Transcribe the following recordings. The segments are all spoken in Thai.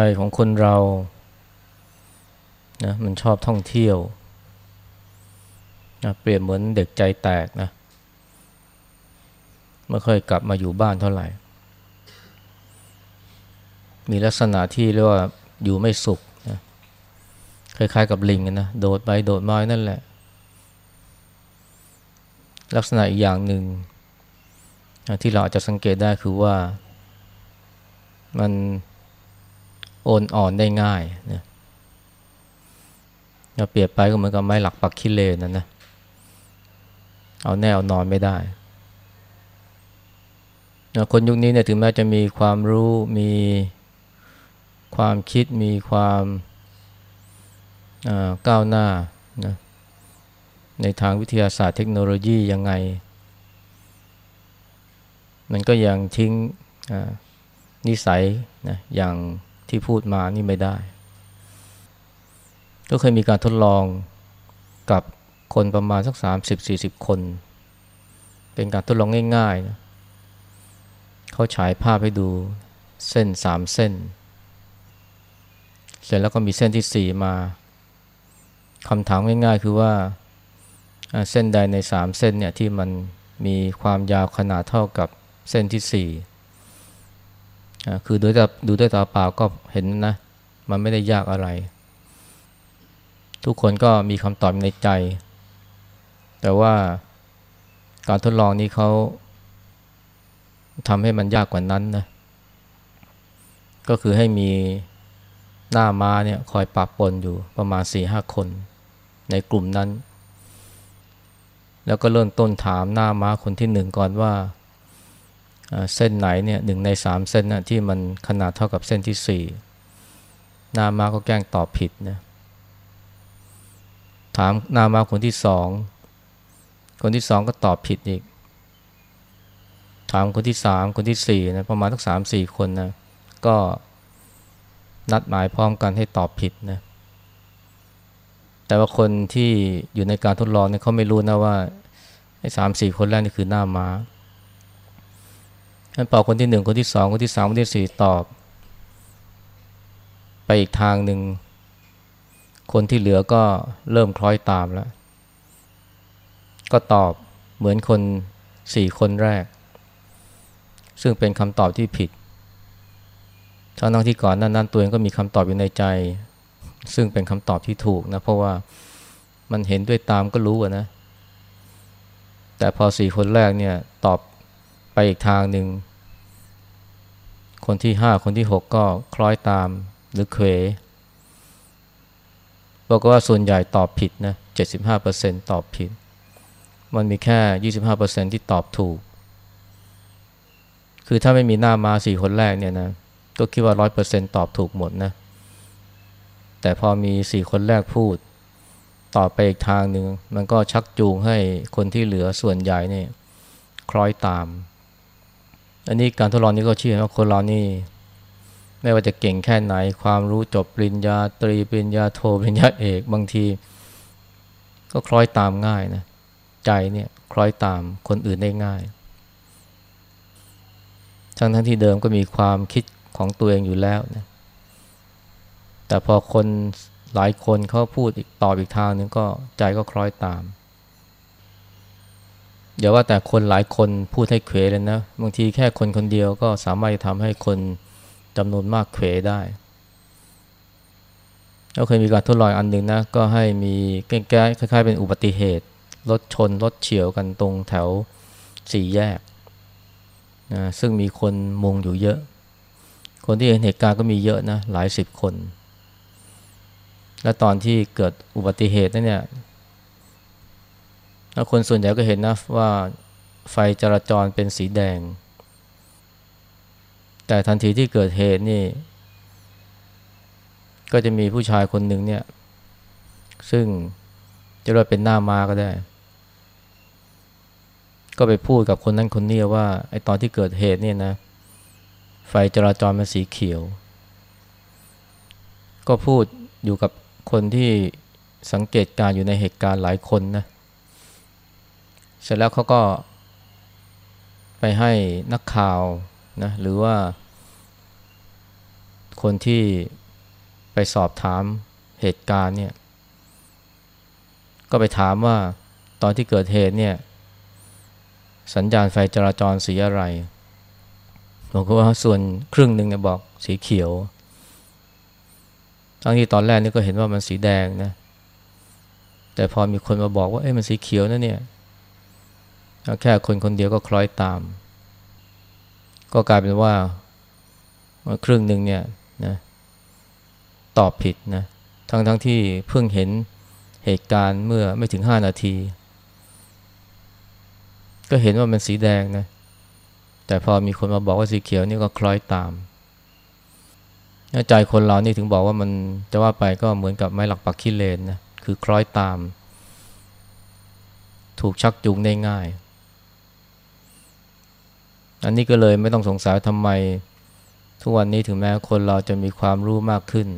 ใจของคนเรานะมันชอบท่องเที่ยวนะเปรียบเหมือนเด็กใจแตกนะไม่ค่อยกลับมาอยู่บ้านเท่าไหร่ มีลักษณะที่เรียกว่าอยู่ไม่สุขนะคล้ายๆกับลิงนะโดดไปโดดมานั่นแหละ ลักษณะอีกอย่างหนึ่งที่เราอาจจะสังเกตได้คือว่ามัน โอนอ่อนได้ง่ายนะเราเปรียบไปก็เหมือนกับไม้หลักปักขี้เลนนะนะ เอาแน่เอานอนไม่ได้คนยุคนี้เนี่ยถึงแม้จะมีความรู้มีความคิดมีความก้าวหน้านะในทางวิทยาศาสตร์เทคโนโลยียังไง มันก็ยังทิ้งนิสัยนะอย่าง ที่พูดมานี่ไม่ได้ ก็เคยมีการทดลองกับคนประมาณสักสามสิบสี่สิบคน เป็นการทดลองง่ายๆนะเขาฉายภาพให้ดูเส้นสามเส้น เสร็จแล้วก็มีเส้นที่สี่มาคำถามง่ายๆ คือว่าเส้นใดในสามเส้นเนี่ยที่มันมีความยาวขนาดเท่ากับเส้นที่สี่ คือดูด้วยดูด้วยตาเปล่าก็เห็นนะ มันไม่ได้ยากอะไร ทุกคนก็มีคำตอบในใจ แต่ว่าการทดลองนี้เขาทำให้มันยากกว่านั้นนะ ก็คือให้มีหน้าม้าเนี่ยคอยปะปนอยู่ประมาณสี่ห้าคนในกลุ่มนั้น แล้วก็เริ่มต้นถามหน้าม้าคนที่หนึ่งก่อนว่า เส้นไหนเนี่ยหนึ่งในสามเส้นนะที่มันขนาดเท่ากับเส้นที่สี่นามาก็แกล้งตอบผิดนะถามนามาคนที่สองคนที่สองก็ตอบผิดอีก ถามคนที่สามคนที่สี่นะประมาณทั้งสามสี่คนนะก็นัดหมายพร้อมกันให้ตอบผิดนะแต่ว่าคนที่อยู่ในการทดลองเนี่ยเขาไม่รู้นะว่าไอ้สามสี่คนแรกนี่คือหน้ามา้า ท่านเป่าคนที่หนึ่งคนที่สองคนที่สามคนที่สี่ตอบ ไปอีกทางหนึ่ง คนที่เหลือก็เริ่มคล้อยตามแล้ว ก็ตอบเหมือนคนสี่คนแรก ซึ่งเป็นคำตอบที่ผิดทั้งที่ก่อนนั้นนั้นตัวเองก็มีคำตอบอยู่ในใจ ซึ่งเป็นคำตอบที่ถูกนะ เพราะว่ามันเห็นด้วยตามก็รู้นะ แต่พอสี่คนแรกเนี่ยตอบไปอีกทางหนึ่ง คนที่ห้าคนที่หกก็คล้อยตามหรือเควบอกว่าส่วนใหญ่ตอบผิดนะเจ็ดสิบห้าเปอร์เซ็นตอบผิด มันมีแค่ยี่สิบห้าเปอร์เซ็นที่ตอบถูก คือถ้าไม่มีหน้ามาสี่คนแรกเนี่ยนะก็คิดว่าร้อยเปอร์เซ็นตอบถูกหมดนะแต่พอมีสี่คนแรกพูดตอบไปอีกทางหนึ่งมันก็ชักจูงให้คนที่เหลือส่วนใหญ่เนี่ยคล้อยตาม อันนี้การทดลองนี้ก็ชี้ว่าคนเรานี่ไม่ว่าจะเก่งแค่ไหน ความรู้จบปริญญาตรีปริญญาโทปริญญาเอกบางที ก็คล้อยตามง่ายนะใจเนี่ยคล้อยตามคนอื่นได้ง่ายทั้งทั้งที่เดิมก็มีความคิดของตัวเองอยู่แล้วนะแต่พอคนหลายคนเขาพูดอีกตอบอีกทางนึงก็ใจก็คล้อยตาม อย่าว่าแต่คนหลายคนพูดให้เขวเลยนะ บางทีแค่คนคนเดียวก็สามารถทำให้คนจำนวนมากเขวได้เราเคยมีการทดลองอันหนึ่งนะ ก็ให้มีแก้คล้ายๆ เป็นอุบัติเหตุ รถชน รถเฉียวกันตรงแถวสี่แยกนะซึ่งมีคนมุงอยู่เยอะ คนที่เห็นเหตุการณ์ก็มีเยอะนะ หลายสิบคน และตอนที่เกิดอุบัติเหตุนั่นเนี่ย คนส่วนใหญ่ก็เห็นนะว่าไฟจราจรเป็นสีแดง แต่ทันทีที่เกิดเหตุนี่ ก็จะมีผู้ชายคนหนึ่งเนี่ย ซึ่งจะเรียกเป็นหน้ามาก็ได้ ก็ไปพูดกับคนนั้นคนนี้ว่าไอ้ตอนที่เกิดเหตุเนี่ยนะ ไฟจราจรมันสีเขียว ก็พูดอยู่กับคนที่สังเกตการอยู่ในเหตุการณ์หลายคนนะเเสร็จแล้วเขาก็ ไปให้นักข่าวนะหรือว่า คนที่ไปสอบถามเหตุการณ์เนี่ย ก็ไปถามว่าตอนที่เกิดเหตุเนี่ย สัญญาณไฟจราจรสีอะไรบอกว่าส่วนครึ่งหนึ่งเนี่ยบอกสีเขียว ทั้งที่ตอนแรกนี่ก็เห็นว่ามันสีแดงนะ แต่พอมีคนมาบอกว่าเอ้ยมันสีเขียวนะเนี่ย แค่คนคนเดียวก็คล้อยตาม ก็กลายเป็นว่าครึ่งหนึ่งเนี่ยนะตอบผิดนะทั้งทั้งที่เพิ่งเห็นเหตุการณ์เมื่อไม่ถึงห้านาที ก็เห็นว่ามันสีแดงนะแต่พอมีคนมาบอกว่าสีเขียวนี่ก็คล้อยตามใจคนเรานี่ถึงบอกว่ามันจะว่าไปก็เหมือนกับไม้หลักปักขี้เลนนะคือคล้อยตาม ถูกชักจูงได้ง่าย อันนี้ก็เลยไม่ต้องสงสัยทำไม ทุกวันนี้ถึงแม้คนเราจะมีความรู้มากขึ้น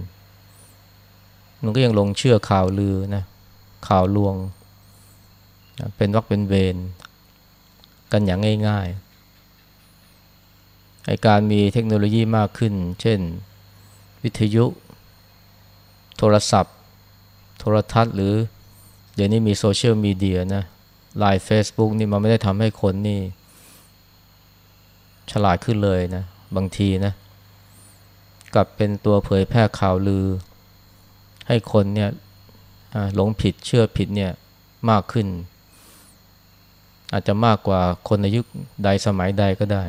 มันก็ยังลงเชื่อข่าวลือนะข่าวลวง เป็นวักเป็นเวรกันอย่างง่ายๆไอการมีเทคโนโลยีมากขึ้น เช่น วิทยุ โทรศัพท์ โทรทัศน์หรือเดี๋ยวนี้มีโซเชียลมีเดียนะไลน์เฟซบุ๊กนี่มันไม่ได้ทำให้คนนี่ ฉลาดขึ้นเลยนะ บางทีนะ กลับเป็นตัวเผยแพร่ข่าวลือ ให้คนเนี่ยหลงผิดเชื่อผิดเนี่ยมากขึ้น อาจจะมากกว่าคนในยุคใดสมัยใดก็ได้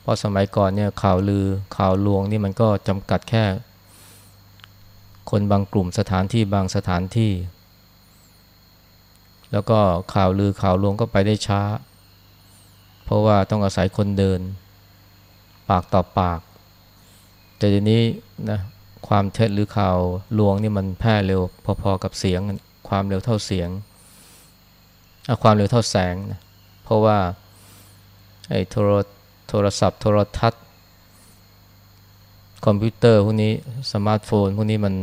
เพราะสมัยก่อนเนี่ยข่าวลือข่าวลวงนี่มันก็จำกัดแค่ คนบางกลุ่มสถานที่บางสถานที่ แล้วก็ข่าวลือข่าวลวงก็ไปได้ช้า เพราะว่าต้องอาศัยคนเดิน ปากต่อปาก แต่ทีนี้นะความเท็จหรือข่าวลวงนี่มันแพร่เร็วพอๆกับเสียง ความเร็วเท่าเสียง ความเร็วเท่าแสงนะเพราะว่าไอ้โทรโทรศัพท์โทรทัศน์ คอมพิวเตอร์พวกนี้สมาร์ทโฟนพวกนี้มัน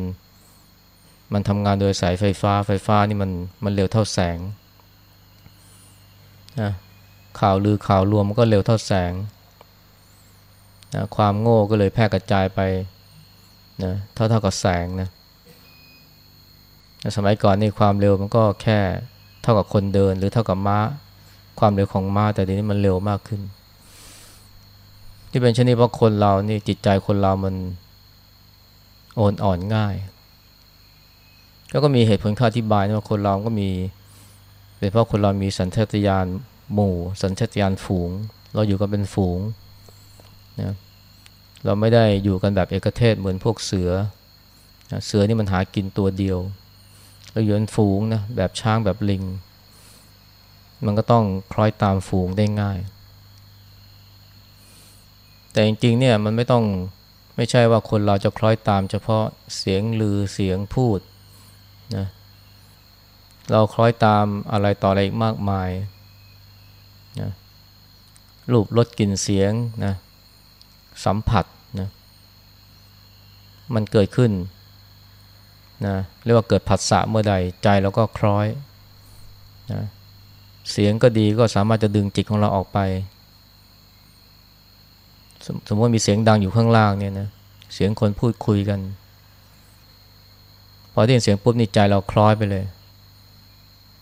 มันทำงานโดยสายไฟฟ้าไฟฟ้านี่มันมันเร็วเท่าแสงนะ ข่าวลือข่าวรวมก็เร็วเท่าแสงนะความโง่ก็เลยแพร่กระจายไปนะเท่าเท่ากับแสงนะสมัยก่อนนี่ความเร็วมันก็แค่เท่ากับคนเดิน หรือเท่ากับม้า ความเร็วของม้า แต่ทีนี้มันเร็วมากขึ้น ที่เป็นเช่นนี้เพราะคนเรานี่จิตใจคนเรามันโอนอ่อนง่าย แล้วก็มีเหตุผลข้ออธิบายนะว่าคนเราก็มีเป็นเพราะคนเรามีสัญชาตญาณ หมู่ สัญชาตญาณฝูง เราอยู่กันเป็นฝูงนะเราไม่ได้อยู่กันแบบเอกเทศเหมือนพวกเสือนะเสือนี่มันหากินตัวเดียว เราอยู่เป็นฝูงนะแบบช้างแบบลิง มันก็ต้องคล้อยตามฝูงได้ง่าย แต่จริงๆเนี่ยมันไม่ต้องไม่ใช่ว่าคนเราจะคล้อยตาม เฉพาะเสียงลือเสียงพูดนะเราคล้อยตามอะไรต่ออะไรอีกมากมาย นะรูปรสกลิ่นเสียงนะสัมผัสนะมันเกิดขึ้นนะเรียกว่าเกิดผัสสะเมื่อใดใจเราก็คล้อยนะเสียงก็ดีก็สามารถจะดึงจิตของเราออกไป สสมมติมีเสียงดังอยู่ข้างล่างเนี่ยนะเสียงคนพูดคุยกัน พอได้ยินเสียงปุ๊บนี่ใจเราคล้อยไปเลย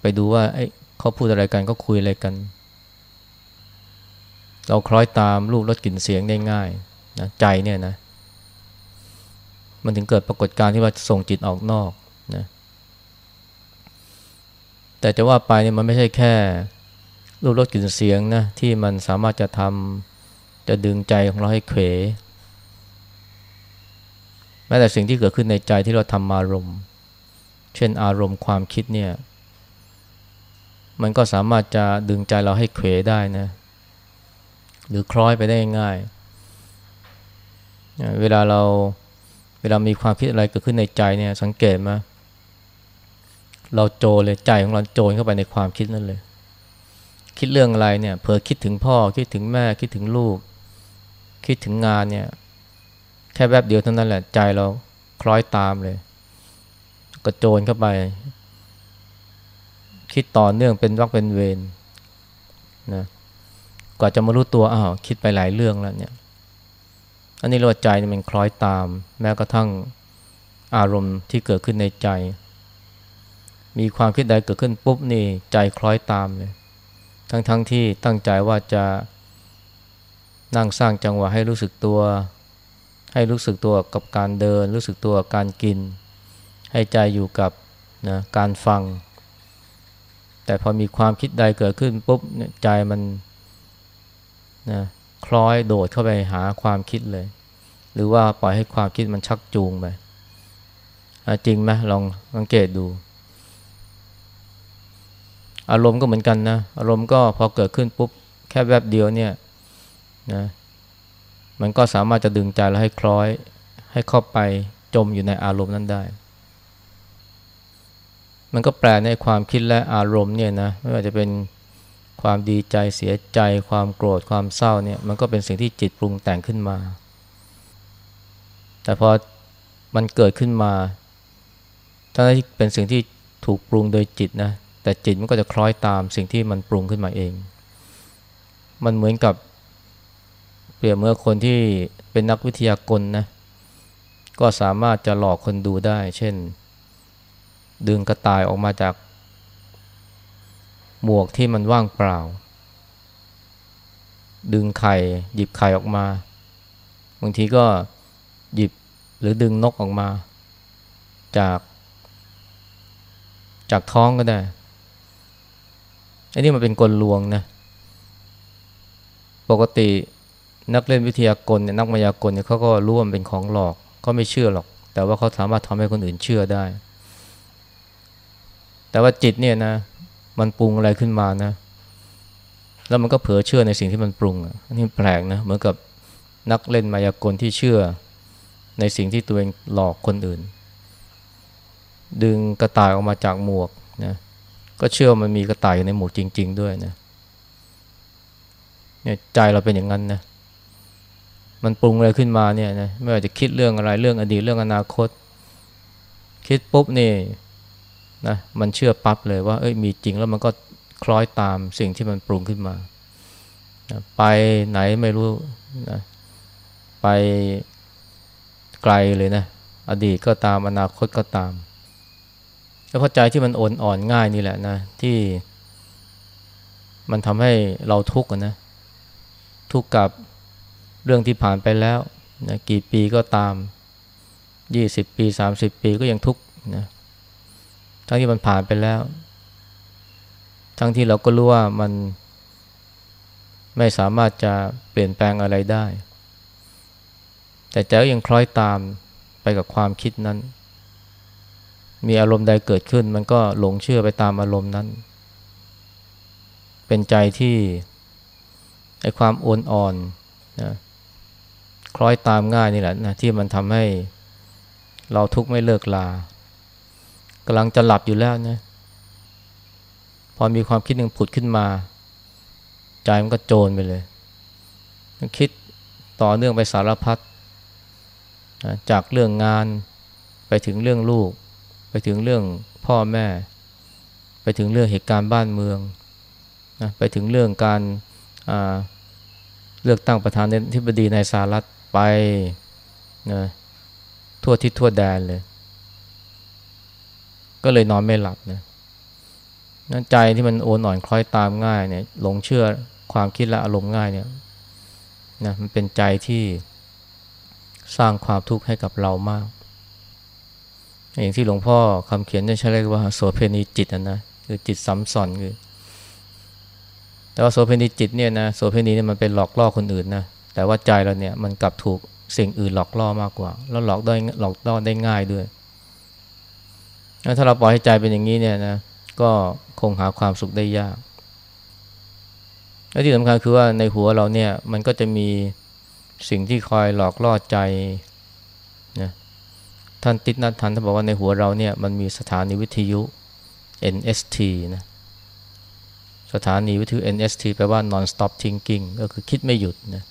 ไปดูว่าเขาพูดอะไรกันก็คุยอะไรกัน เราคล้อยตามรูปรสกลิ่นเสียงได้ง่ายนะใจเนี่ยนะ มันถึงเกิดปรากฏการณ์ที่ว่าส่งจิตออกนอกนะแต่จะว่าไปเนี่ยมันไม่ใช่แค่ รูปรสกลิ่นเสียงนะที่มันสามารถจะทำจะดึงใจของเราให้เขวแม้แต่สิ่งที่เกิดขึ้นในใจที่เราทำอารมณ์ เช่นอารมณ์ความคิดเนี่ย มันก็สามารถจะดึงใจเราให้เขวได้นะ หรือคล้อยไปได้ง่าย เวลาเราเวลามีความคิดอะไรเกิดขึ้นในใจเนี่ย สังเกตไหมเราโจเลยใจของเราโจรเข้าไปในความคิดนั่นเลย คิดเรื่องอะไรเนี่ยเผลอคิดถึงพ่อคิดถึงแม่คิดถึงลูก คิดถึงงานเนี่ย แค่แวบเดียวเท่านั้นแหละใจเราคล้อยตามเลยกระโจนเข้าไป คิดต่อเนื่องเป็นวักเป็นเวรนะ ว่าจะมารู้ตัวอ้าวคิดไปหลายเรื่องแล้วเนี่ย อันนี้เราใจมันคล้อยตาม แม้กระทั่งอารมณ์ที่เกิดขึ้นในใจ มีความคิดใดเกิดขึ้นปุ๊บนี่ใจคล้อยตามเลย ทั้งๆทที่ตั้งใจว่าจะนั่งสร้างจังหวะให้รู้สึกตัว ให้รู้สึกตัวกับการเดิน รู้สึกตัวกับการกิน ให้ใจอยู่กับนะการฟัง แต่พอมีความคิดใดเกิดขึ้นปุ๊บใจมัน นะคล้อยโดดเข้าไปหาความคิดเลย หรือว่าปล่อยให้ความคิดมันชักจูงไปจริงไหมลองสังเกตดู อารมณ์ก็เหมือนกันนะ อารมณ์ก็พอเกิดขึ้นปุ๊บ แค่แวบเดียวเนี่ยนะมันก็สามารถจะดึงใจเราให้คล้อย ให้เข้าไปจมอยู่ในอารมณ์นั้นได้ มันก็แปลในความคิดและอารมณ์เนี่ยนะไม่ว่าจะเป็น ความดีใจเสียใจ ความโกรธความเศร้าเนี่ยมันก็เป็นสิ่งที่จิตปรุงแต่งขึ้นมา แต่พอมันเกิดขึ้นมาทั้งที่เป็นสิ่งที่ถูกปรุงโดยจิตนะแต่จิตมันก็จะคล้อยตามสิ่งที่มันปรุงขึ้นมาเอง มันเหมือนกับเปรียบเมื่อคนที่เป็นนักวิทยากรนะก็สามารถจะหลอกคนดูได้ เช่น ดึงกระต่ายออกมาจาก หมวกที่มันว่างเปล่า ดึงไข่ หยิบไข่ออกมา บางทีก็หยิบหรือดึงนกออกมา จาก จากท้องก็ได้อันนี้มันเป็นกลลวงนะปกตินักเล่นวิทยากรเนี่ยนักมายากลเนี่ยเขาก็รู้ว่าเป็นของหลอกเขาไม่เชื่อหรอก แต่ว่าเขาสามารถทำให้คนอื่นเชื่อได้ แต่ว่าจิตเนี่ยนะ มันปรุงอะไรขึ้นมานะ แล้วมันก็เผลอเชื่อในสิ่งที่มันปรุงอันนี้แปลกนะเหมือนกับนักเล่นมายากลที่เชื่อในสิ่งที่ตัวเองหลอกคนอื่น ดึงกระต่ายออกมาจากหมวกนะก็เชื่อมันมีกระต่ายอยู่ในหมวกจริง ๆ ด้วยนะเนี่ยใจเราเป็นอย่างนั้นนะมันปรุงอะไรขึ้นมาเนี่ยนะไม่ว่าจะคิดเรื่องอะไรเรื่องอดีตเรื่องอนาคต คิดปุ๊บนี่ นะมันเชื่อปั๊บเลยว่าเอ้ยมีจริงแล้วมันก็คล้อยตามสิ่งที่มันปรุงขึ้นมานะไปไหนไม่รู้นะไปไกลเลยนะ อดีตก็ตามอนาคตก็ตาม แล้วพอใจที่มันอ่อนอ่อนง่ายนี่แหละนะ ที่มันทำให้เราทุกข์นะ ทุกข์กับเรื่องที่ผ่านไปแล้วนะกี่ปีก็ตาม 20 ปี 30 ปีก็ยังทุกข์นะ ทั้งที่มันผ่านไปแล้ว ทั้งที่เราก็รู้ว่ามันไม่สามารถจะเปลี่ยนแปลงอะไรได้ แต่ใจก็ยังคล้อยตามไปกับความคิดนั้น มีอารมณ์ใดเกิดขึ้น มันก็หลงเชื่อไปตามอารมณ์นั้น เป็นใจที่ไอความโอนอ่อนนะคล้อยตามง่ายนี่แหละนะที่มันทำให้เราทุกข์ไม่เลิกลา กำลังจะหลับอยู่แล้วนะพอมีความคิดหนึ่งผุดขึ้นมา ใจมันก็โจรไปเลย คิดต่อเนื่องไปสารพัดจากเรื่องงานไปถึงเรื่องลูก ไปถึงเรื่องพ่อแม่ ไปถึงเรื่องเหตุการณ์บ้านเมืองนะไปถึงเรื่องการเลือกตั้งประธานาธิบดีในสหรัฐไปนะทั่วทิศทั่วแดนเลย ก็เลยนอนไม่หลับนะนั่นใจที่มันโอนอ่อนคล้อยตามง่ายเนี่ยหลงเชื่อความคิดและอารมณ์ง่ายเนี่ยนะมันเป็นใจที่สร้างความทุกข์ให้กับเรามาก อย่างที่หลวงพ่อคำเขียนจะใช้เรียกว่าโสเพณีจิตนะคือจิตซ้ำซ้อนคือแต่ว่าโสเพณีจิตเนี่ยนะโสเพณีเนี่ยมันเป็นหลอกล่อคนอื่นนะแต่ว่าใจเราเนี่ยมันกลับถูกสิ่งอื่นหลอกล่อมากกว่า แล้วหลอกได้หลอกล่อได้ง่ายด้วย ถ้าเราปล่อยให้ใจเป็นอย่างนี้เนี่ยนะก็คงหาความสุขได้ยาก และที่สำคัญคือว่าในหัวเราเนี่ยมันก็จะมีสิ่งที่คอยหลอกล่อใจนะท่านติดนัดทันท่านบอกว่าในหัวเราเนี่ยมันมีสถานีวิทยุ NST นะสถานีวิทยุ NST แปลว่า non stop thinking ก็คือคิดไม่หยุดนะ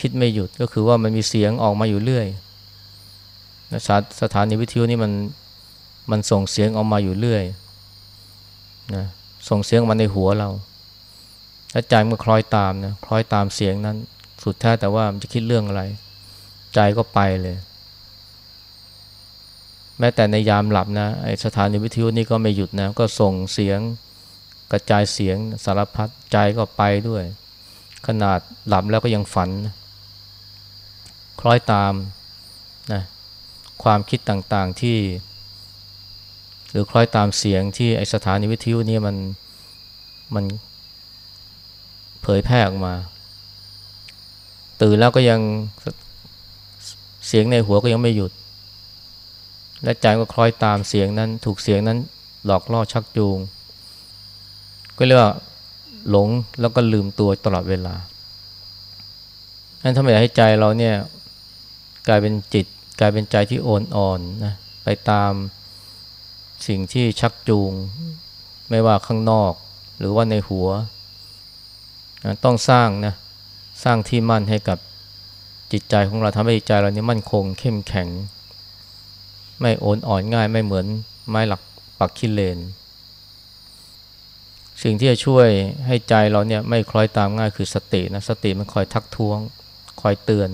คิดไม่หยุดก็คือว่ามันมีเสียงออกมาอยู่เรื่อยนะสสถานีวิทยุนี่มัน มันส่งเสียงออกมาอยู่เรื่อยนะส่งเสียงมาในหัวเราแล้วใจมันคล้อยตามนะคล้อยตามเสียงนั้น สุดแท้แต่ว่ามันจะคิดเรื่องอะไร ใจก็ไปเลย แม้แต่ในยามหลับนะไอสถานีวิทยุนี่ก็ไม่หยุดนะก็ส่งเสียงกระจายเสียงสารพัดใจก็ไปด้วย ขนาดหลับแล้วก็ยังฝัน คล้อยตามนะความคิดต่างๆที่ หรือคล้อยตามเสียงที่ไอสถานีวิทยุนี่มันมันเผยแพร่ออกมา ตื่นแล้วก็ยังเสียงในหัวก็ยังไม่หยุด และใจก็คล้อยตามเสียงนั้น ถูกเสียงนั้นหลอกล่อชักจูง ก็เรียกว่าหลงแล้วก็ลืมตัวตลอดเวลานั้นถ้าไม่อยากให้ใจเราเนี่ยกลายเป็นจิต กลายเป็นใจที่โอนอ่อนนะไปตาม สิ่งที่ชักจูง ไม่ว่าข้างนอก หรือว่าในหัว ต้องสร้างนะสร้างที่มั่นให้กับจิตใจของเราทำให้จิตใจเรานี้มั่นคง เข้มแข็ง ไม่โอนอ่อนง่ายไม่เหมือนไม้หลักปักขี้เลน สิ่งที่จะช่วยให้ใจเราเนี่ยไม่คล้อยตามง่ายคือสตินะสติมันคอยทักท้วง คอยเตือน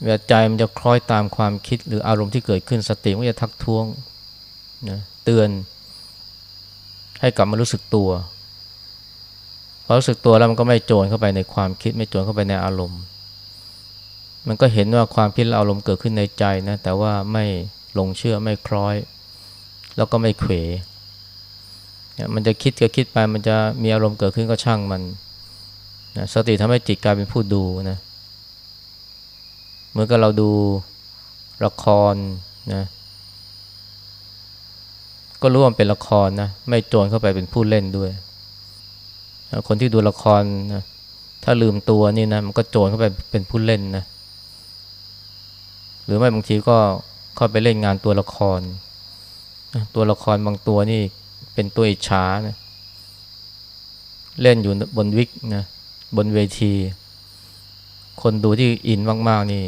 เวลาใจมันจะคล้อยตามความคิดหรืออารมณ์ที่เกิดขึ้นสติมันจะทักท้วง นะเตือน ให้กลับมารู้สึกตัวพอรู้สึกตัวแล้วมันก็ไม่โจรเข้าไปในความคิดไม่โจรเข้าไปในอารมณ์ มันก็เห็นว่าความคิดและอารมณ์เกิดขึ้นในใจนะแต่ว่าไม่หลงเชื่อไม่คล้อย แล้วก็ไม่เขวมันจะคิดก็คิดไปมันจะมีอารมณ์เกิดขึ้นก็ช่างมันนะสติทำให้จิตกลายเป็นผู้ดูนะเมื่อกับเราดูละครนะ ก็รู้ว่าเป็นละครนะไม่โจรเข้าไปเป็นผู้เล่นด้วย คนที่ดูละครนะถ้าลืมตัวนี่นะมันก็โจรเข้าไปเป็นผู้เล่นนะหรือไม่บางทีก็เข้าไปเล่นงานตัวละคร ตัวละครบางตัวนี่เป็นตัวอิจฉานะเล่นอยู่บนวิกนะบนเวที คนดูที่อินมาก ๆ นี่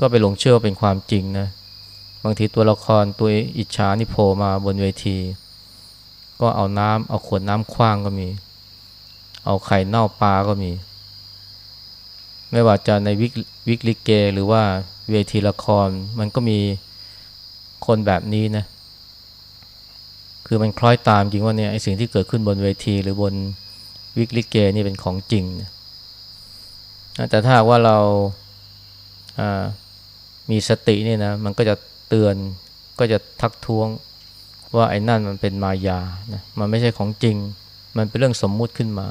ก็ไปหลงเชื่อเป็นความจริงนะ บางทีตัวละครตัวอิจฉานี่โผล่มาบนเวที ก็เอาน้ำเอาขวดน้ำคว้างก็มี เอาไข่เน่าปลาก็มี ไม่ว่าจะในวิกวิกลิเก หรือว่าเวทีละครมันก็มีคนแบบนี้นะ คือมันคล้อยตามจริงว่าเนี่ยไอสิ่งที่เกิดขึ้นบนเวทีหรือบนวิกลิเกนี่เป็นของจริงนะแต่ถ้าว่าเรามีสตินี่นะมันก็จะ เตือนก็จะทักท้วงว่าไอ้นั่นมันเป็นมายานะมันไม่ใช่ของจริง มันเป็นเรื่องสมมุติขึ้นมา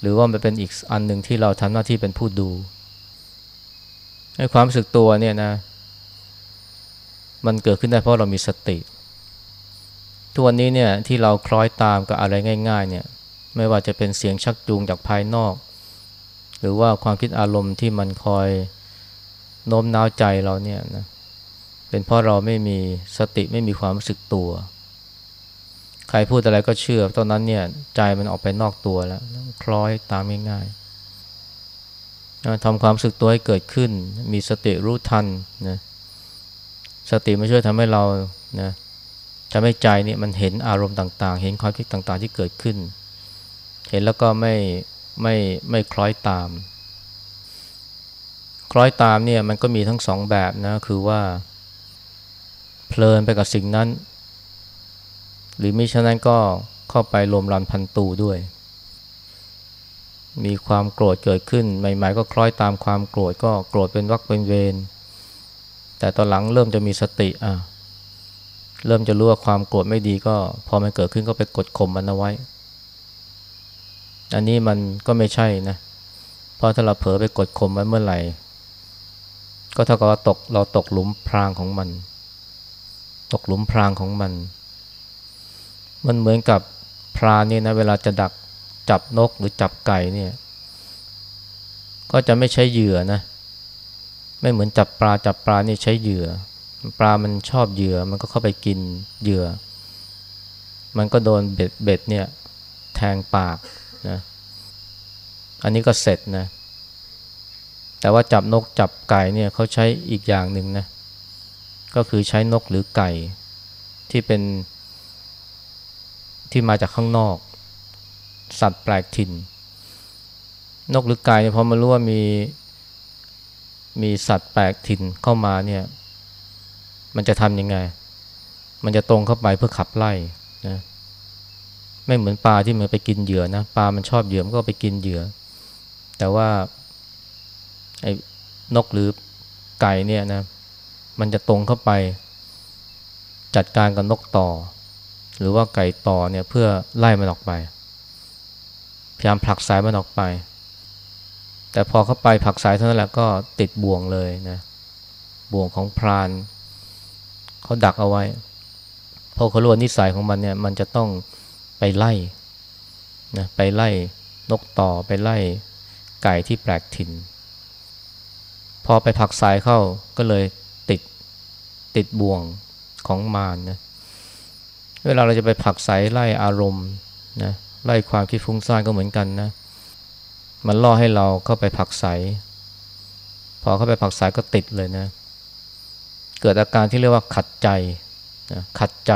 หรือว่ามันเป็นอีกอันหนึ่งที่เราทำหน้าที่เป็นผู้ดูไอ้ความรู้สึกตัวเนี่ยนะ มันเกิดขึ้นได้เพราะเรามีสติทุกวันนี้เนี่ยที่เราคล้อยตามกับอะไรง่าย ๆ เนี่ยไม่ว่าจะเป็นเสียงชักจูงจากภายนอก หรือว่าความคิดอารมณ์ที่มันคอยโน้มน้าวใจเราเนี่ยนะ เป็นเพราะเราไม่มีสติไม่มีความรู้สึกตัว ใครพูดอะไรก็เชื่อตอนนั้นเนี่ยใจมันออกไปนอกตัวแล้ว คล้อยตามง่ายๆทำความรู้สึกตัวให้เกิดขึ้น มีสติรู้ทันนะสติมาช่วยทำให้เรานะทำให้ใจนี่มันเห็นอารมณ์ต่างๆ เห็นความคิดต่างๆ ที่เกิดขึ้น เห็นแล้วก็ไม่ไม่ไม่คล้อยตาม คล้อยตามเนี่ยมันก็มีทั้งสองแบบนะคือว่า เพลินไปกับสิ่งนั้น หรือมิฉะนั้นก็เข้าไปรวมรันพันตูด้วย มีความโกรธเกิดขึ้น ใหม่ๆก็คล้อยตามความโกรธก็โกรธเป็นวักเป็นเวรแต่ตอนหลังเริ่มจะมีสติอะเริ่มจะรู้ว่าความโกรธไม่ดีก็ พอมันเกิดขึ้นก็ไปกดข่มมันเอาไว้ อันนี้มันก็ไม่ใช่นะเพราะถ้าเราเผลอไปกดข่มไว้เมื่อไหร่ ก็เท่ากับว่าตกเราตกหลุมพรางของมัน ตกหลุมพรางของมัน มันเหมือนกับพรานนี่ยนะเวลาจะดักจับนกหรือจับไก่เนี่ย ก็จะไม่ใช้เหยื่อนะ ไม่เหมือนจับปลาจับปลานี่ใช้เหยื่อ ปลามันชอบเหยื่อมันก็เข้าไปกินเหยื่อ มันก็โดนเบ็ดเบ็ดเนี่ยแทงปากนะอันนี้ก็เสร็จนะ แต่ว่าจับนกจับไก่เนี่ยเขาใช้อีกอย่างหนึ่งนะ ก็คือใช้นกหรือไก่ที่เป็นที่มาจากข้างนอก สัตว์แปลกถิ่น นกหรือไก่เนี่ยพอมารู้ว่ามีมีสัตว์แปลกถิ่นเข้ามาเนี่ยมันจะทำยังไง มันจะตรงเข้าไปเพื่อขับไล่นะไม่เหมือนปลาที่มันไปกินเหยื่อนะปลามันชอบเหยื่อมันก็ไปกินเหยื่อ แต่ว่าไอ้นกหรือไก่เนี่ยนะ มันจะตรงเข้าไปจัดการกับนกต่อ หรือว่าไก่ต่อเนี่ยเพื่อไล่มันออกไป พยายามผลักสายมันออกไป แต่พอเข้าไปผลักสายเท่านั้นแหละก็ติดบ่วงเลยนะบ่วงของพรานเขาดักเอาไว้เพราะเขารู้ว่านิสัยของมันเนี่ยมันจะต้องไปไล่นะไปไล่นกต่อไปไล่ไก่ที่แปลกถิ่น พอไปผักสายเข้าก็เลย ติดบ่วงของมารนนะเวลาเราจะไปผักใสไล่อารมณ์นะไล่ความคิดฟุ้งซ่านก็เหมือนกันนะ มันล่อให้เราเข้าไปผักใส พอเข้าไปผักใสก็ติดเลยนะ เกิดอาการที่เรียกว่าขัดใจนะขัดใจ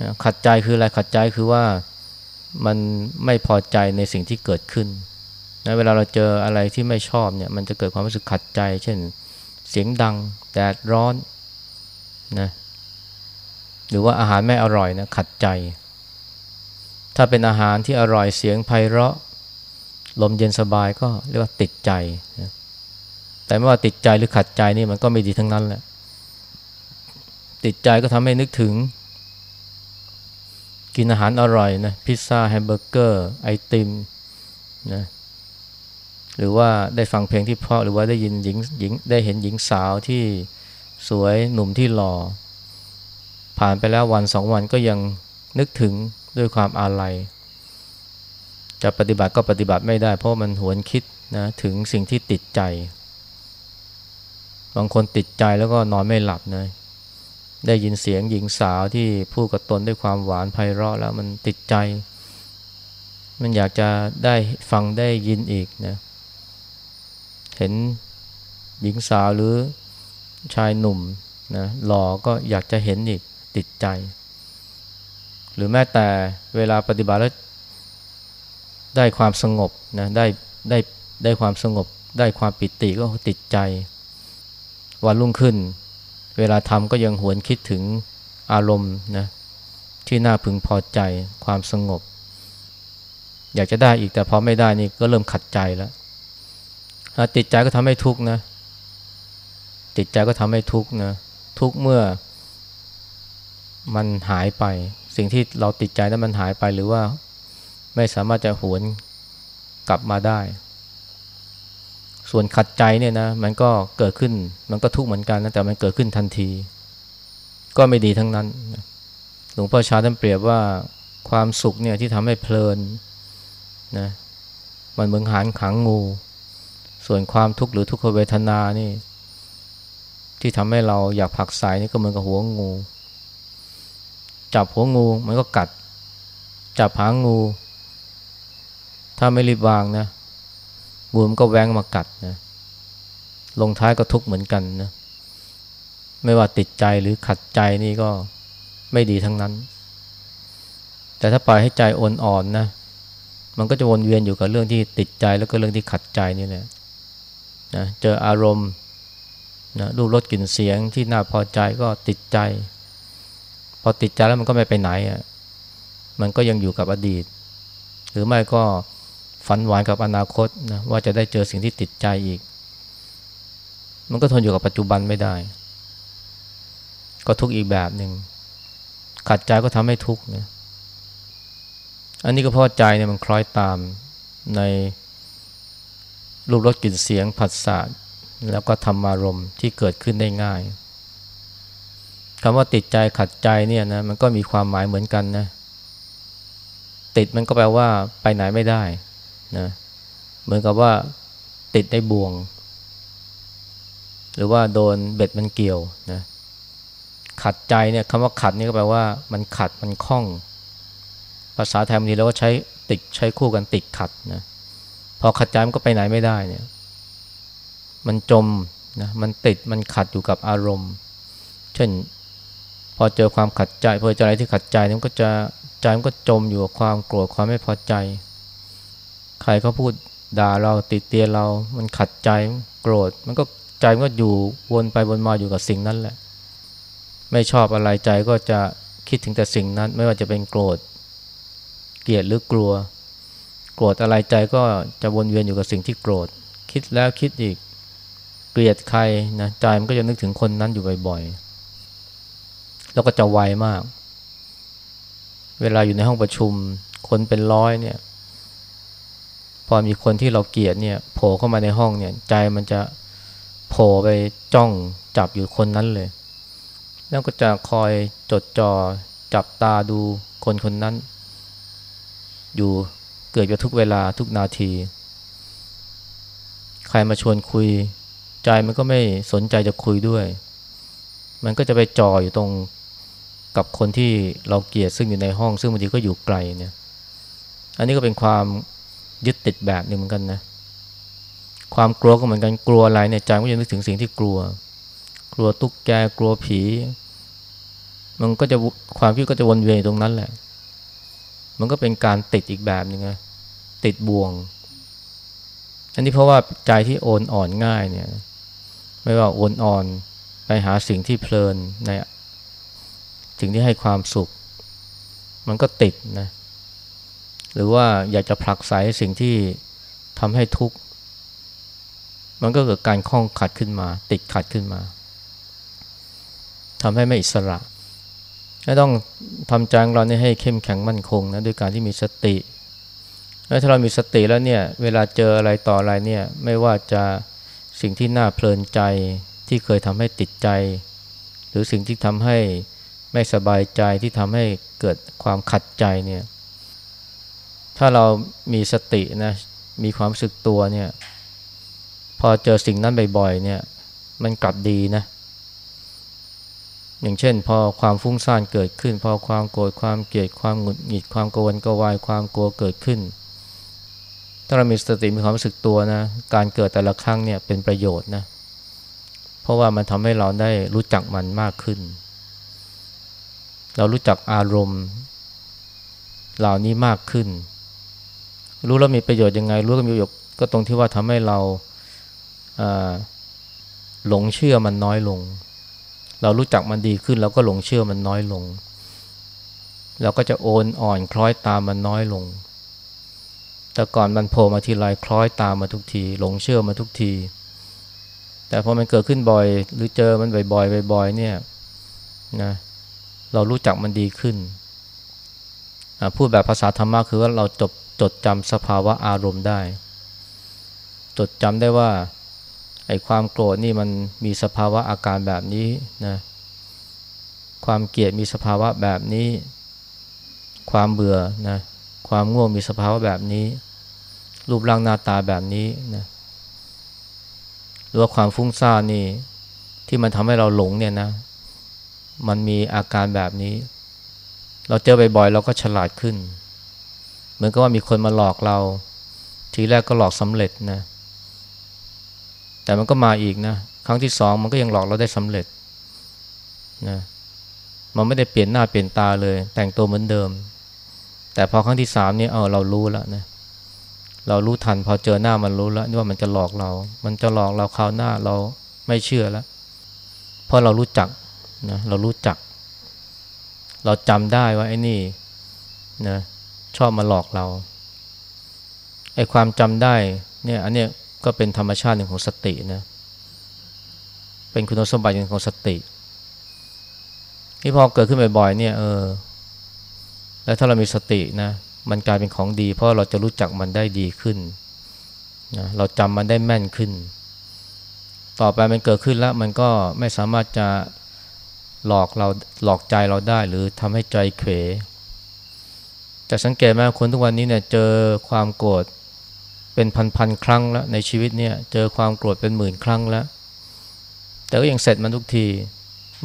นะขัดใจคืออะไรขัดใจคือว่ามันไม่พอใจในสิ่งที่เกิดขึ้นนะเวลาเราเจออะไรที่ไม่ชอบเนี่ย มันจะเกิดความรู้สึกขัดใจ เช่น เสียงดัง แดดร้อนนะหรือว่าอาหารไม่อร่อยนะขัดใจ ถ้าเป็นอาหารที่อร่อยเสียงไพเราะ ลมเย็นสบายก็เรียกว่าติดใจนะแต่ไม่ว่าติดใจหรือขัดใจนี่มันก็ไม่ดีทั้งนั้นแหละ ติดใจก็ทำให้นึกถึง กินอาหารอร่อยนะพิซซ่าแฮมเบอร์เกอร์ ไอติมนะ หรือว่าได้ฟังเพลงที่เพราะหรือว่าได้ยินหญิงหญิงได้เห็นหญิงสาวที่สวยหนุ่มที่หล่อ ผ่านไปแล้ววันสองวันก็ยังนึกถึงด้วยความอาลัย จะปฏิบัติก็ปฏิบัติไม่ได้ เพราะมันหวนคิดนะถึงสิ่งที่ติดใจ บางคนติดใจแล้วก็นอนไม่หลับนะได้ยินเสียงหญิงสาวที่พูดกับตนด้วยความหวานไพเราะแล้วมันติดใจ มันอยากจะได้ฟังได้ยินอีกนะ เห็นหญิงสาวหรือชายหนุ่มนะหล่อก็อยากจะเห็นอีกติดใจ หรือแม้แต่เวลาปฏิบัติแล้วได้ความสงบนะได้ได้ได้ความสงบ ได้ความปิติก็ติดใจ วันรุ่งขึ้น เวลาทำก็ยังหวนคิดถึงอารมณ์นะที่น่าพึงพอใจความสงบ อยากจะได้อีกแต่พอไม่ได้นี่ก็เริ่มขัดใจแล้ว ติดใจก็ทำให้ทุกข์นะ ติดใจก็ทำให้ทุกข์นะ ทุกข์เมื่อมันหายไป สิ่งที่เราติดใจนั้นมันหายไปหรือว่าไม่สามารถจะหวนกลับมาได้ ส่วนขัดใจเนี่ยนะ มันก็เกิดขึ้น มันก็ทุกข์เหมือนกันนะ แต่มันเกิดขึ้นทันที ก็ไม่ดีทั้งนั้น หลวงพ่อชาท่านเปรียบว่าความสุขเนี่ยที่ทำให้เพลินนะ มันเหมือนหานขังงู ส่วนความทุกข์หรือทุกขเวทนานี่ ที่ทำให้เราอยากผักสายนี่ก็เหมือนกับหัวงู จับหัวงูมันก็กัด จับหางงู ถ้าไม่รีบวางนะงูมันก็แว้งมากัดนะลงท้ายก็ทุกข์เหมือนกันนะไม่ว่าติดใจหรือขัดใจนี่ก็ไม่ดีทั้งนั้น แต่ถ้าปล่อยให้ใจอ่อนอ่อนนะมันก็จะวนเวียนอยู่กับเรื่องที่ติดใจแล้วก็เรื่องที่ขัดใจนี่แหละ นะเจออารมณ์นะรูปรสกลิ่นเสียงที่น่าพอใจก็ติดใจ พอติดใจแล้วมันก็ไม่ไปไหนอะมันก็ยังอยู่กับอดีต หรือไม่ก็ฝันหวานกับอนาคตนะว่าจะได้เจอสิ่งที่ติดใจอีก มันก็ทนอยู่กับปัจจุบันไม่ได้ ก็ทุกข์อีกแบบหนึ่งขัดใจก็ทำให้ทุกข์นะอันนี้ก็เพราะใจเนี่ยมันคล้อยตามใน รูปรสกลิ่นเสียงผัสสะแล้วก็ธรรมารมที่เกิดขึ้นได้ง่ายคำว่าติดใจขัดใจเนี่ยนะมันก็มีความหมายเหมือนกันนะติดมันก็แปลว่าไปไหนไม่ได้นะเหมือนกับว่าติดในบ่วง หรือว่าโดนเบ็ดมันเกี่ยวนะขัดใจเนี่ยคำว่าขัดนี่ก็แปลว่า มันขัดมันคล้อง ภาษาไทยบางทีเราก็ใช้ติดใช้คู่กันติดขัดนะ พอขัดใจมันก็ไปไหนไม่ได้เนี่ย มันจมนะมันติดมันขัดอยู่กับอารมณ์ เช่น พอเจอความขัดใจพอเจออะไรที่ขัดใจมันก็จะใจมันก็จมอยู่กับความโกรธความไม่พอใจ ใครเขาพูดด่าเราติดเตียนเรา มันขัดใจโกรธ มันก็ใจมันก็อยู่วนไปวนมาอยู่กับสิ่งนั้นแหละ ไม่ชอบอะไรใจก็จะคิดถึงแต่สิ่งนั้น ไม่ว่าจะเป็นโกรธ เกลียดหรือกลัว โกรธอะไรใจก็จะวนเวียนอยู่กับสิ่งที่โกรธ คิดแล้วคิดอีกเกลียดใครนะใจมันก็จะนึกถึงคนนั้นอยู่บ่อยๆ แล้วก็จะไวมาก เวลาอยู่ในห้องประชุม คนเป็นร้อยเนี่ย พอมีคนที่เราเกลียดเนี่ยโผล่เข้ามาในห้องเนี่ย ใจมันจะโผล่ไปจ้องจับอยู่คนนั้นเลย แล้วก็จะคอยจดจอ่อจับตาดูคนคนนั้น อยู่ เกิดอยู่ทุกเวลาทุกนาที ใครมาชวนคุย ใจมันก็ไม่สนใจจะคุยด้วย มันก็จะไปจ่ออยู่ตรงกับคนที่เราเกลียดซึ่งอยู่ในห้อง ซึ่งบางทีก็อยู่ไกลเนี่ย อันนี้ก็เป็นความยึดติดแบบหนึ่งเหมือนกันนะ ความกลัวก็เหมือนกันกลัวอะไรเนี่ยใจก็จะนึกถึงสิ่งที่กลัว กลัวตุ๊กแกกลัวผี มันก็จะความคิดก็จะวนเวียนตรงนั้นแหละ มันก็เป็นการติดอีกแบบนึงนะติดบ่วง อันนี้เพราะว่าใจที่โอนอ่อนง่ายเนี่ย ไม่ว่าโอนอ่อนไปหาสิ่งที่เพลินในสิ่งที่ให้ความสุข มันก็ติดนะ หรือว่าอยากจะผลักไสสิ่งที่ทำให้ทุกข์ มันก็เกิดการคล้องขัดขึ้นมา ติดขัดขึ้นมาทำให้ไม่อิสระ ต้องทำใจของเราให้เข้มแข็งมั่นคงนะด้วยการที่มีสติ แล้วถ้าเรามีสติแล้วเนี่ยเวลาเจออะไรต่ออะไรเนี่ยไม่ว่าจะสิ่งที่น่าเพลินใจที่เคยทำให้ติดใจ หรือสิ่งที่ทำให้ไม่สบายใจที่ทำให้เกิดความขัดใจเนี่ยถ้าเรามีสตินะมีความรู้สึกตัวเนี่ยพอเจอสิ่งนั้นบ่อยๆเนี่ยมันกลับดีนะ อย่างเช่น พอความฟุ้งซ่านเกิดขึ้น พอความโกรธความเกลียดความหงุดหงิดความกวนกวายความกลัวเกิดขึ้น ถ้าเรามีสติมีความรู้สึกตัวนะการเกิดแต่ละครั้งเนี่ยเป็นประโยชน์นะเพราะว่ามันทำให้เราได้รู้จักมันมากขึ้น เรารู้จักอารมณ์ เหล่านี้มากขึ้น รู้แล้วมีประโยชน์ยังไง รู้แล้วมีประโยชน์ก็ตรงที่ว่าทำให้เราหลงเชื่อมันน้อยลง เรารู้จักมันดีขึ้นเราก็หลงเชื่อมันน้อยลง เราก็จะโอนอ่อนคล้อยตามมันน้อยลง แต่ก่อนมันโผล่มาทีไรคล้อยตามมาทุกที หลงเชื่อมาทุกที แต่พอมันเกิดขึ้นบ่อย หรือเจอมันบ่อยๆบ่อยๆเนี่ยนะเรารู้จักมันดีขึ้น พูดแบบภาษาธรรมะคือว่าเราจบจดจำสภาวะอารมณ์ได้ จดจำได้ว่า ไอ้ความโกรธนี่มันมีสภาวะอาการแบบนี้นะความเกลียดมีสภาวะแบบนี้ ความเบื่อนะความง่วงมีสภาวะแบบนี้ รูปร่างหน้าตาแบบนี้นะหรือว่าความฟุ้งซ่านนี่ที่มันทำให้เราหลงเนี่ยนะ มันมีอาการแบบนี้ เราเจอบ่อยๆเราก็ฉลาดขึ้น เหมือนกับว่ามีคนมาหลอกเรา ทีแรกก็หลอกสำเร็จนะ แต่มันก็มาอีกนะ ครั้งที่สองมันก็ยังหลอกเราได้สำเร็จนะมันไม่ได้เปลี่ยนหน้าเปลี่ยนตาเลย แต่งตัวเหมือนเดิม แต่พอครั้งที่สามนี่เออเรารู้แล้วนะเรารู้ทันพอเจอหน้ามันรู้แล้วนี่ว่ามันจะหลอกเรา มันจะหลอกเราคราวหน้าเราไม่เชื่อแล้วเพราะเรารู้จักนะเรารู้จัก เราจำได้ว่าไอ้นี่นะชอบมาหลอกเราไอ้ความจำได้เนี่ยอันเนี้ย ก็เป็นธรรมชาติหนึ่งของสตินะเป็นคุณสมบัติหนึ่งของสติที่พอเกิดขึ้นบ่อยๆเนี่ยเออแล้วถ้าเรามีสตินะมันกลายเป็นของดี เพราะเราจะรู้จักมันได้ดีขึ้นนะเราจำมันได้แม่นขึ้น ต่อไปมันเกิดขึ้นแล้วมันก็ไม่สามารถจะหลอกเราหลอกใจเราได้หรือทำให้ใจเขวแต่สังเกตไหมคนทุกวันนี้เนี่ยเจอความโกรธ เป็นพันๆครั้งแล้วในชีวิตเนี่ยเจอความโกรธเป็นหมื่นครั้งแล้ว แต่ก็ยังเสร็จมันทุกที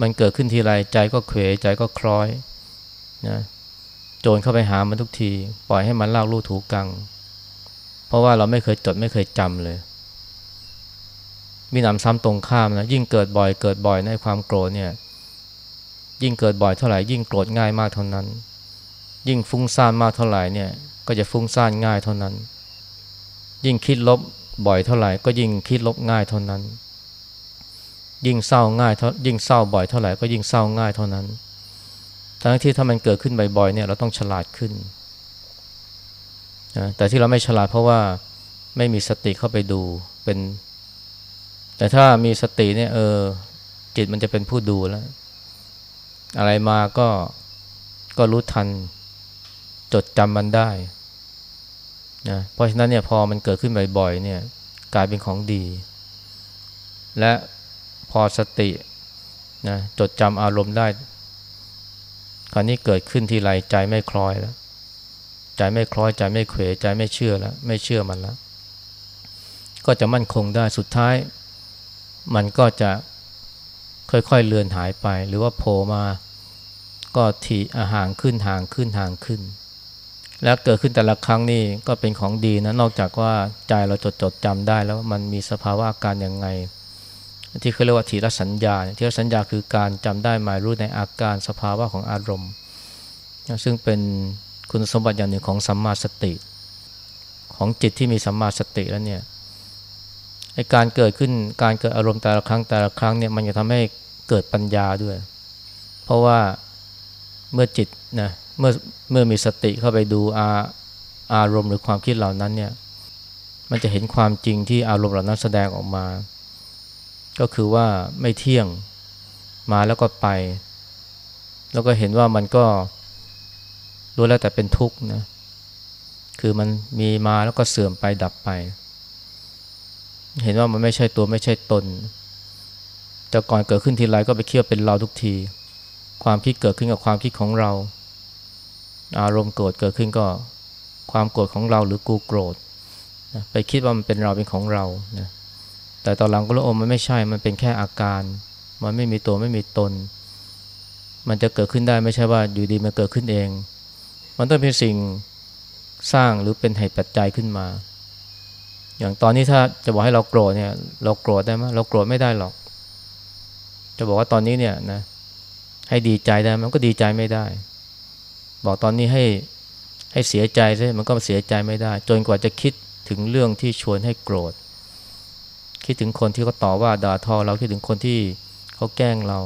มันเกิดขึ้นทีไรใจก็เขวใจก็คล้อยนะโจรเข้าไปหามันทุกที ปล่อยให้มันเล่าลู่ถูกัง เพราะว่าเราไม่เคยจดไม่เคยจำเลยมีหนำซ้ำตรงข้ามนะยิ่งเกิดบ่อยเกิดบ่อยในความโกรธเนี่ยยิ่งเกิดบ่อยเท่าไหร่ยิ่งโกรธง่ายมากเท่านั้น ยิ่งฟุ้งซ่านมากเท่าไหร่เนี่ยก็จะฟุ้งซ่านง่ายเท่านั้น ยิ่งคิดลบบ่อยเท่าไหร่ก็ยิ่งคิดลบง่ายเท่านั้น ยิ่งเศร้าง่ายเท่ายิ่งเศร้าบ่อยเท่าไหร่ก็ยิ่งเศร้าง่ายเท่านั้น ทั้งที่ถ้ามันเกิดขึ้นบ่อยๆเนี่ยเราต้องฉลาดขึ้นนะแต่ที่เราไม่ฉลาดเพราะว่าไม่มีสติเข้าไปดูเป็น แต่ถ้ามีสติเนี่ยเออจิตมันจะเป็นผู้ดูแล้ว อะไรมาก็ก็รู้ทัน จดจำมันได้ นะเพราะฉะนั้นเนี่ยพอมันเกิดขึ้นบ่อยๆเนี่ยกลายเป็นของดี และพอสตินะจดจำอารมณ์ได้ คราวนี้เกิดขึ้นที่ไรใจไม่คล้อยแล้ว ใจไม่คล้อยใจไม่เขวใจไม่เชื่อแล้ว ไม่เชื่อมันแล้ว ก็จะมั่นคงได้สุดท้าย มันก็จะค่อยๆเลือนหายไป หรือว่าโผล่มาก็ทีห่างขึ้นห่างขึ้นห่างขึ้น แล้วเกิดขึ้นแต่ละครั้งนี่ก็เป็นของดีนะนอกจากว่าใจเราจดจดจำได้แล้วมันมีสภาวะอาการยังไง ที่เขาเรียกว่าทีละสัญญาทีละสัญญาคือการจำได้หมายรู้ในอาการสภาวะของอารมณ์ ซึ่งเป็นคุณสมบัติอย่างหนึ่งของสัมมาสติ ของจิตที่มีสัมมาสติแล้วเนี่ยไอการเกิดขึ้นการเกิดอารมณ์แต่ละครั้งแต่ละครั้งเนี่ยมันจะทำให้เกิดปัญญาด้วย เพราะว่าเมื่อจิตนะ เมื่อเมื่อมีสติเข้าไปดูอาอารมณ์หรือความคิดเหล่านั้นเนี่ยมันจะเห็นความจริงที่อารมณ์เหล่านั้นแสดงออกมา ก็คือว่าไม่เที่ยงมาแล้วก็ไป แล้วก็เห็นว่ามันก็รู้แล้วแต่เป็นทุกข์นะคือมันมีมาแล้วก็เสื่อมไปดับไป เห็นว่ามันไม่ใช่ตัวไม่ใช่ตน แต่ก่อนเกิดขึ้นทีไรก็ไปเคี่ยวเป็นเราทุกที ความคิดเกิดขึ้นกับความคิดของเรา อารมณ์โกรธเกิดขึ้นก็ความโกรธของเราหรือกูโกรธนะไปคิดว่ามันเป็นเราเป็นของเรานะแต่ตอนหลังก็รู้โอ้มันไม่ใช่มันเป็นแค่อาการ มันไม่มีตัวไม่มีตน มันจะเกิดขึ้นได้ไม่ใช่ว่าอยู่ดีมันเกิดขึ้นเอง มันต้องเป็นสิ่งสร้างหรือเป็นเหตุปัจจัยขึ้นมา อย่างตอนนี้ถ้าจะบอกให้เราโกรธเนี่ย เราโกรธได้ไหมเราโกรธไม่ได้หรอก จะบอกว่าตอนนี้เนี่ยนะให้ดีใจได้มันก็ดีใจไม่ได้ บอกตอนนี้ให้ให้เสียใจใช่มันก็เสียใจไม่ได้ จนกว่าจะคิดถึงเรื่องที่ชวนให้โกรธ คิดถึงคนที่เขาต่อว่าด่าทอเราคิดถึงคนที่เขาแกล้งเรา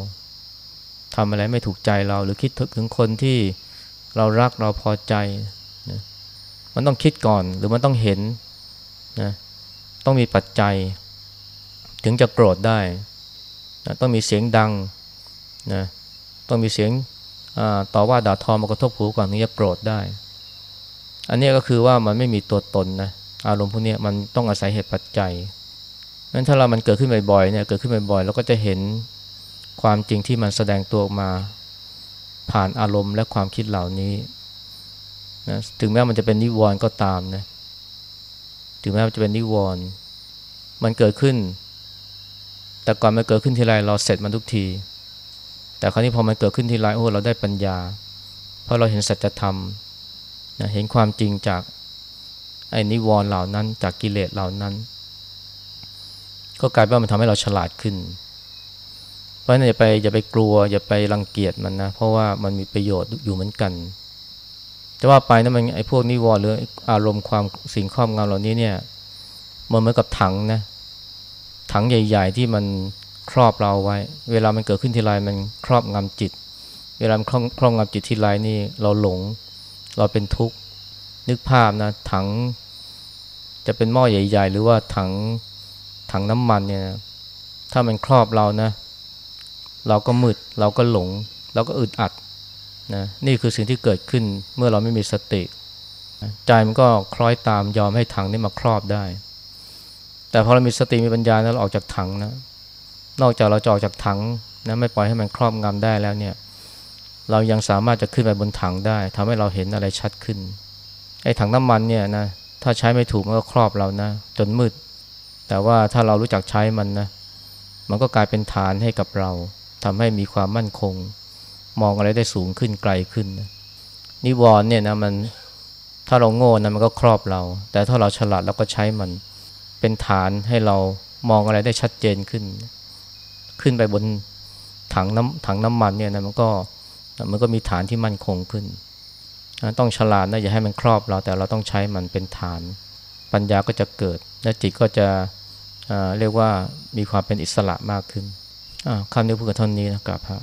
ทำอะไรไม่ถูกใจเรา หรือคิดถึงคนที่เรารักเราพอใจนะมันต้องคิดก่อนหรือมันต้องเห็นนะต้องมีปัจจัย ถึงจะโกรธได้นะต้องมีเสียงดังนะต้องมีเสียง ต่อว่าด่าทอมากระทบหูก่อนถึงจะโกรธได้ อันนี้ก็คือว่ามันไม่มีตัวตนนะอารมณ์พวกนี้มันต้องอาศัยเหตุปัจจัยงั้นถ้าเรามันเกิดขึ้นบ่อยๆเนี่ยเกิดขึ้นบ่อยๆเราก็จะเห็นความจริงที่มันแสดงตัวออกมาผ่านอารมณ์และความคิดเหล่านี้นะถึงแม้มันจะเป็นนิวรณ์ก็ตามนะถึงแม้มันจะเป็นนิวรณ์มันเกิดขึ้น แต่ก่อนมันเกิดขึ้นทีไรเราเสร็จมันทุกที แต่คราวนี้พอมันเกิดขึ้นที่ไรโอ้เราได้ปัญญา เพราะเราเห็นสัจธรรมนะเห็นความจริงจากไอ้นิวรณ์เหล่านั้นจากกิเลสเหล่านั้น ก็กลายเป็นมันทำให้เราฉลาดขึ้น เพราะฉะนั้นอย่าไปอย่าไปกลัว อย่าไปรังเกียจมันนะเพราะว่ามันมีประโยชน์อยู่เหมือนกันจะว่าไปนะมันไอ้พวกนิวรณ์หรืออารมณ์ความสิ่งครอบงำเหล่านี้เนี่ยมันเหมือนกับถังนะถังใหญ่ ๆ ที่มัน ครอบเราไว้ เวลามันเกิดขึ้นทีไรมันครอบงำจิต เวลามันครอบครอบงำจิตทีไรนี่เราหลง เราเป็นทุกข์นึกภาพนะถัง จะเป็นหม้อใหญ่ ๆ หรือว่าถังถังน้ำมันเนี่ยถ้ามันครอบเรานะ เราก็มืดเราก็หลง เราก็อึดอัดนะนี่คือสิ่งที่เกิดขึ้นเมื่อเราไม่มีสติ ใจมันก็คล้อยตามยอมให้ถังนี้มาครอบได้ แต่พอเรามีสติมีปัญญาแล้วเราออกจากถังนะ นอกจากเราจะออกจากถังนะไม่ปล่อยให้มันครอบงำได้แล้วเนี่ย เรายังสามารถจะขึ้นไปบนถังได้ทำให้เราเห็นอะไรชัดขึ้นไอ้ถังน้ำมันเนี่ยนะถ้าใช้ไม่ถูกมันก็ครอบเรานะจนมืด แต่ว่าถ้าเรารู้จักใช้มันนะมันก็กลายเป็นฐานให้กับเราทำให้มีความมั่นคง มองอะไรได้สูงขึ้นไกลขึ้นนะนิวรณ์เนี่ยนะมันถ้าเราโง่นะมันก็ครอบเรา แต่ถ้าเราฉลาดเราก็ใช้มันเป็นฐานให้เรามองอะไรได้ชัดเจนขึ้น ขึ้นไปบนถังน้ำถังน้ำมันเนี่ยนะมันก็มันก็มีฐานที่มั่นคงขึ้น ต้องฉลาดนะอย่าให้มันครอบเราแต่เราต้องใช้มันเป็นฐาน ปัญญาก็จะเกิด และจิตก็จะเรียกว่ามีความเป็นอิสระมากขึ้นคำนี้พูดกับท่านนี้นะกราบพระ